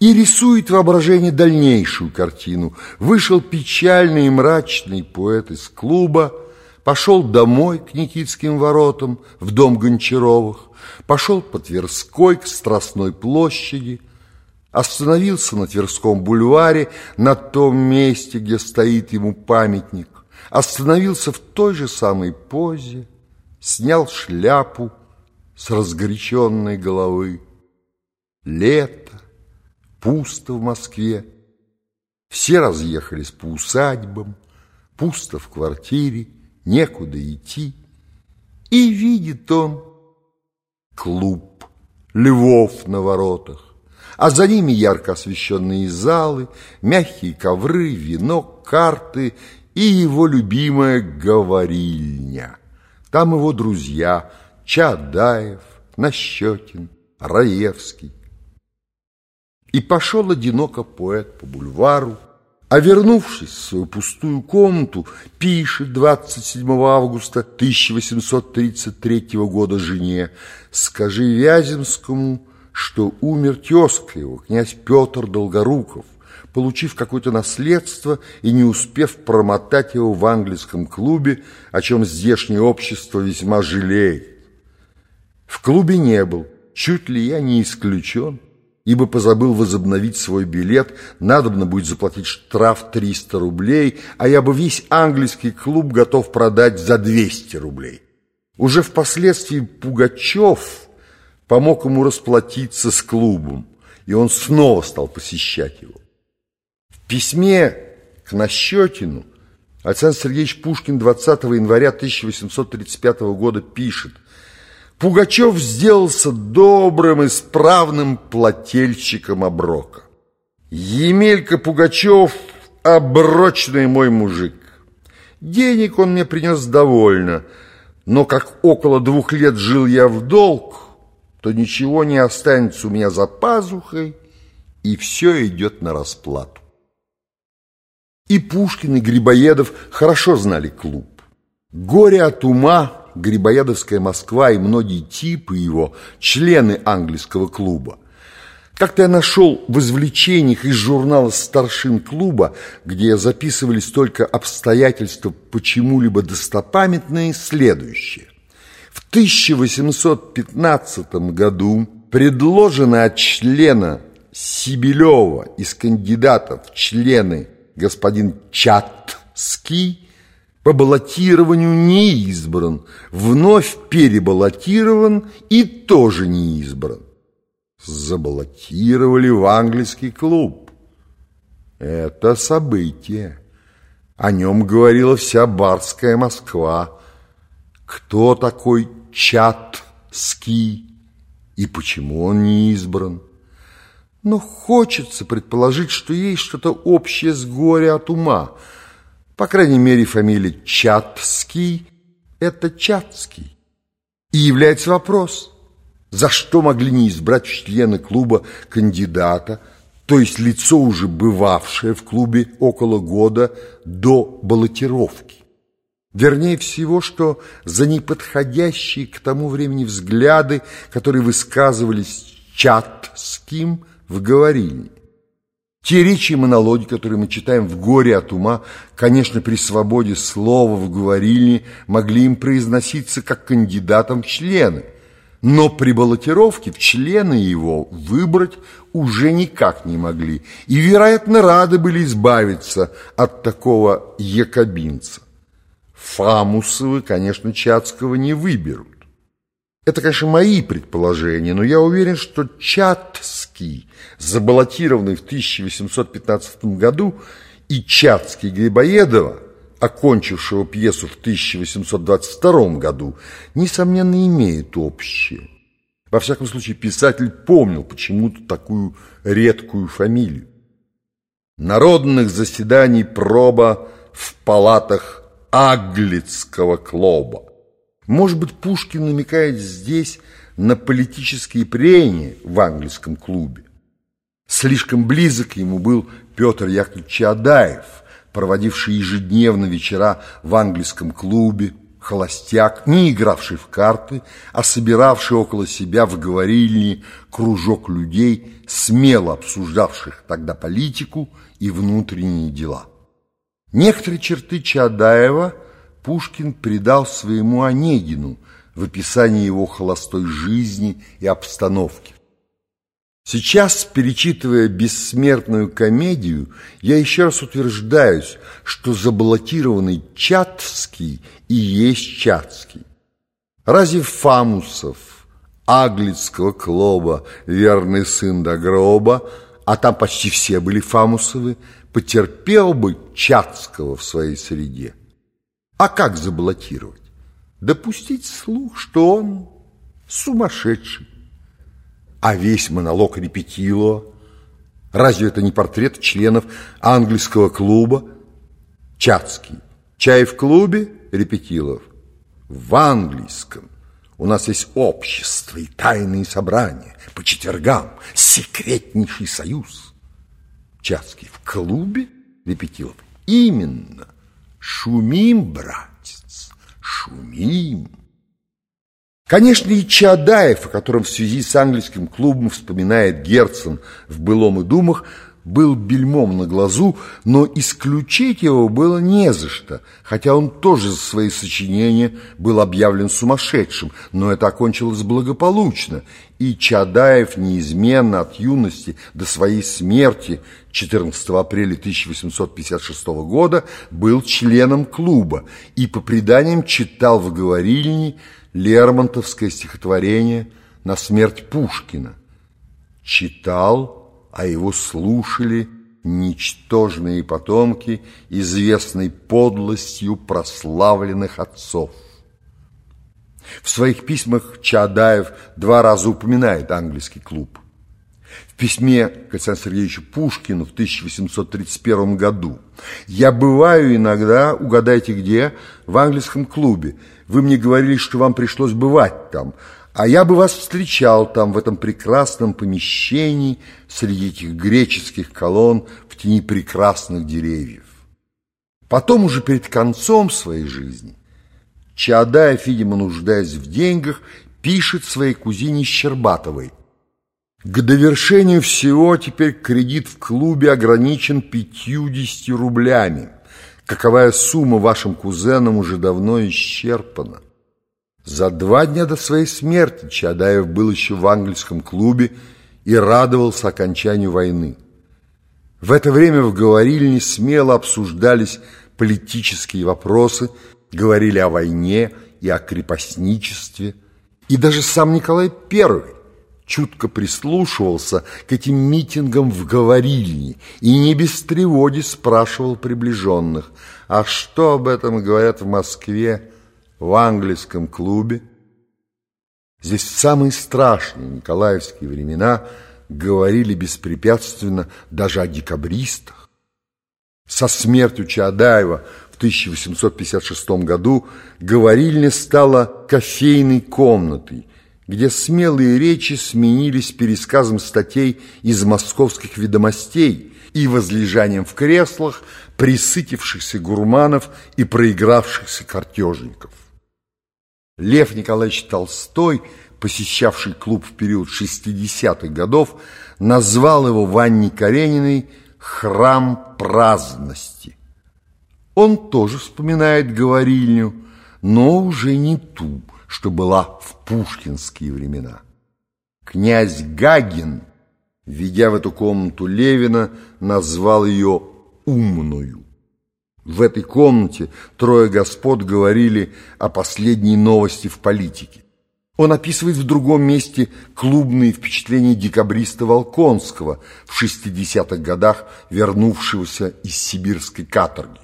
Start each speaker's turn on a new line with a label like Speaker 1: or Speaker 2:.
Speaker 1: И рисует воображение дальнейшую картину. Вышел печальный и мрачный поэт из клуба, пошел домой к Никитским воротам, в дом Гончаровых, пошел по Тверской к Страстной площади, остановился на Тверском бульваре, на том месте, где стоит ему памятник, остановился в той же самой позе, снял шляпу с разгоряченной головы. Лето, пусто в Москве, все разъехались по усадьбам, пусто в квартире, некуда идти. И видит он клуб, львов на воротах, а за ними ярко освещенные залы, мягкие ковры, вино, карты и его любимая говорильня. Там его друзья Чадаев, Нащекин, Раевский. И пошел одиноко поэт по бульвару, а вернувшись в свою пустую комнату, пишет 27 августа 1833 года жене «Скажи Вяземскому, что умер тезка его, князь Петр Долгоруков, получив какое-то наследство и не успев промотать его в английском клубе, о чем здешнее общество весьма жалеет. В клубе не был, чуть ли я не исключен» ибо позабыл возобновить свой билет, надобно будет заплатить штраф 300 рублей, а я бы весь английский клуб готов продать за 200 рублей. Уже впоследствии Пугачев помог ему расплатиться с клубом, и он снова стал посещать его. В письме к Нащекину Александр Сергеевич Пушкин 20 января 1835 года пишет – Пугачев сделался добрым, исправным плательщиком оброка. Емелька Пугачев – оброчный мой мужик. Денег он мне принес довольно, но как около двух лет жил я в долг, то ничего не останется у меня за пазухой, и все идет на расплату. И Пушкин, и Грибоедов хорошо знали клуб. Горе от ума – Грибоедовская Москва и многие типы его, члены английского клуба. Как-то я нашел в извлечениях из журнала «Старшин клуба», где записывались только обстоятельства почему-либо достопамятные, следующее. В 1815 году предложено от члена Сибилева из кандидатов члены господин Чатский по баллотированию не избран, вновь перебаллотирован и тоже не избран. Забаллотировали в английский клуб. Это событие. О нем говорила вся барская Москва. Кто такой Чатский и почему он не избран? Но хочется предположить, что есть что-то общее с горя от ума – по крайней мере, фамилия Чатский – это Чатский. И является вопрос, за что могли не избрать члены клуба кандидата, то есть лицо, уже бывавшее в клубе около года до баллотировки. Вернее всего, что за неподходящие к тому времени взгляды, которые высказывались Чатским в говорильне. Те речи и монологи, которые мы читаем в «Горе от ума», конечно, при свободе слова в говорильне могли им произноситься как кандидатам в члены, но при баллотировке в члены его выбрать уже никак не могли и, вероятно, рады были избавиться от такого якобинца. Фамусовы, конечно, Чацкого не выберут. Это, конечно, мои предположения, но я уверен, что Чатский, забаллотированный в 1815 году, и Чатский Грибоедова, окончившего пьесу в 1822 году, несомненно, имеют общее. Во всяком случае, писатель помнил почему-то такую редкую фамилию. Народных заседаний проба в палатах Аглицкого клуба. Может быть, Пушкин намекает здесь на политические прения в английском клубе. Слишком близок ему был Петр Яковлевич Чадаев, проводивший ежедневно вечера в английском клубе, холостяк, не игравший в карты, а собиравший около себя в говорильне кружок людей, смело обсуждавших тогда политику и внутренние дела. Некоторые черты Чадаева Пушкин придал своему Онегину в описании его холостой жизни и обстановки. Сейчас, перечитывая бессмертную комедию, я еще раз утверждаюсь, что заблокированный Чатский и есть Чатский. Разве Фамусов, Аглицкого клоба, верный сын до гроба, а там почти все были Фамусовы, потерпел бы Чатского в своей среде? А как заблокировать? Допустить слух, что он сумасшедший. А весь монолог репетило. Разве это не портрет членов английского клуба? Чацкий. Чай в клубе? Репетилов. В английском. У нас есть общество и тайные собрания. По четвергам секретнейший союз. Чацкий. В клубе? Репетилов. Именно. Шумим, братец, шумим. Конечно, и Чадаев, о котором в связи с английским клубом вспоминает Герцен в «Былом и думах», был бельмом на глазу, но исключить его было не за что, хотя он тоже за свои сочинения был объявлен сумасшедшим, но это окончилось благополучно, и Чадаев неизменно от юности до своей смерти 14 апреля 1856 года был членом клуба и по преданиям читал в говорильне Лермонтовское стихотворение «На смерть Пушкина». Читал, а его слушали ничтожные потомки известной подлостью прославленных отцов. В своих письмах Чадаев два раза упоминает английский клуб. В письме к Александру Сергеевичу Пушкину в 1831 году «Я бываю иногда, угадайте где, в английском клубе. Вы мне говорили, что вам пришлось бывать там, а я бы вас встречал там, в этом прекрасном помещении, среди этих греческих колонн, в тени прекрасных деревьев». Потом уже перед концом своей жизни Чаадаев, видимо, нуждаясь в деньгах, пишет своей кузине Щербатовой – к довершению всего теперь кредит в клубе ограничен 50 рублями. Каковая сумма вашим кузенам уже давно исчерпана. За два дня до своей смерти Чадаев был еще в английском клубе и радовался окончанию войны. В это время в говорильне смело обсуждались политические вопросы, говорили о войне и о крепостничестве. И даже сам Николай I чутко прислушивался к этим митингам в говорильне и не без тревоги спрашивал приближенных, а что об этом говорят в Москве, в английском клубе? Здесь в самые страшные николаевские времена говорили беспрепятственно даже о декабристах. Со смертью Чаадаева в 1856 году говорильня стала кофейной комнатой, где смелые речи сменились пересказом статей из московских ведомостей и возлежанием в креслах присытившихся гурманов и проигравшихся картежников. Лев Николаевич Толстой, посещавший клуб в период 60-х годов, назвал его Ванне Карениной «храм праздности». Он тоже вспоминает говорильню, но уже не ту, что была в пушкинские времена. Князь Гагин, ведя в эту комнату Левина, назвал ее «умную». В этой комнате трое господ говорили о последней новости в политике. Он описывает в другом месте клубные впечатления декабриста Волконского в 60-х годах, вернувшегося из сибирской каторги.